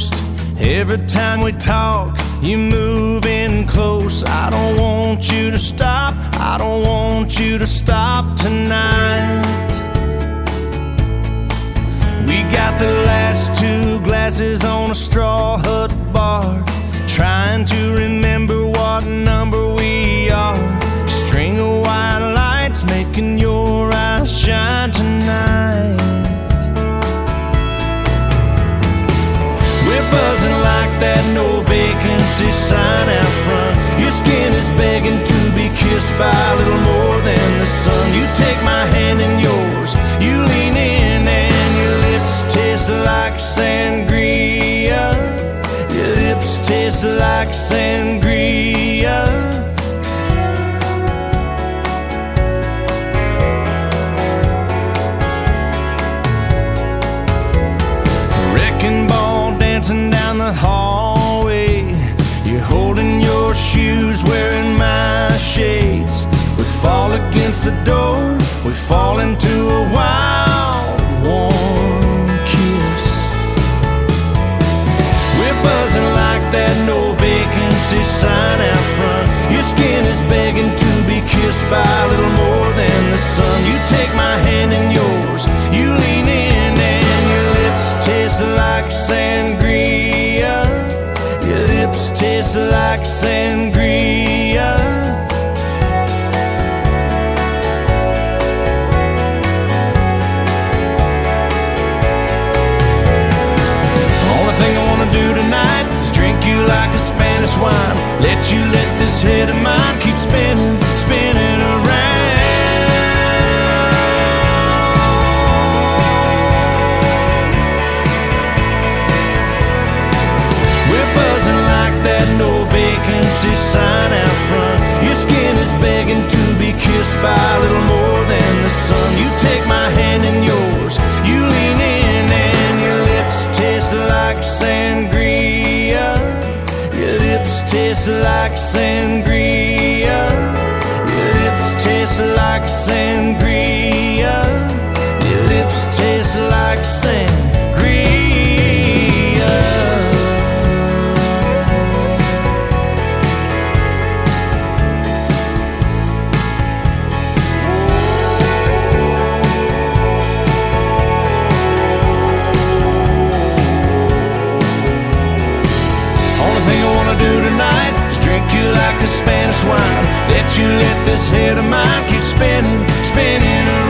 ghost. Every time we talk, you move in close. I don't want you to stop. I don't want you to stop tonight. We got the last two glasses on a straw hut bar, trying to remember no vacancy sign out front. Your skin is begging to be kissed by a little more than the sun. You take my hand in yours, you lean in, and your lips taste like sangria. Your lips taste like sangria. Fall against the door, we fall into a wild, warm kiss. We're buzzing like that no vacancy sign out front. Your skin is begging to be kissed by a little more than the sun. You take my hand in yours, you lean in, and your lips taste like sangria. Your lips taste like sangria. By a little more than the sun. You take my hand in yours, you lean in, and your lips taste like sangria. Your lips taste like sangria. Your lips taste like sangria. Your lips taste like sangria. Drink you. Let you let this head of mine keep spinning, spinning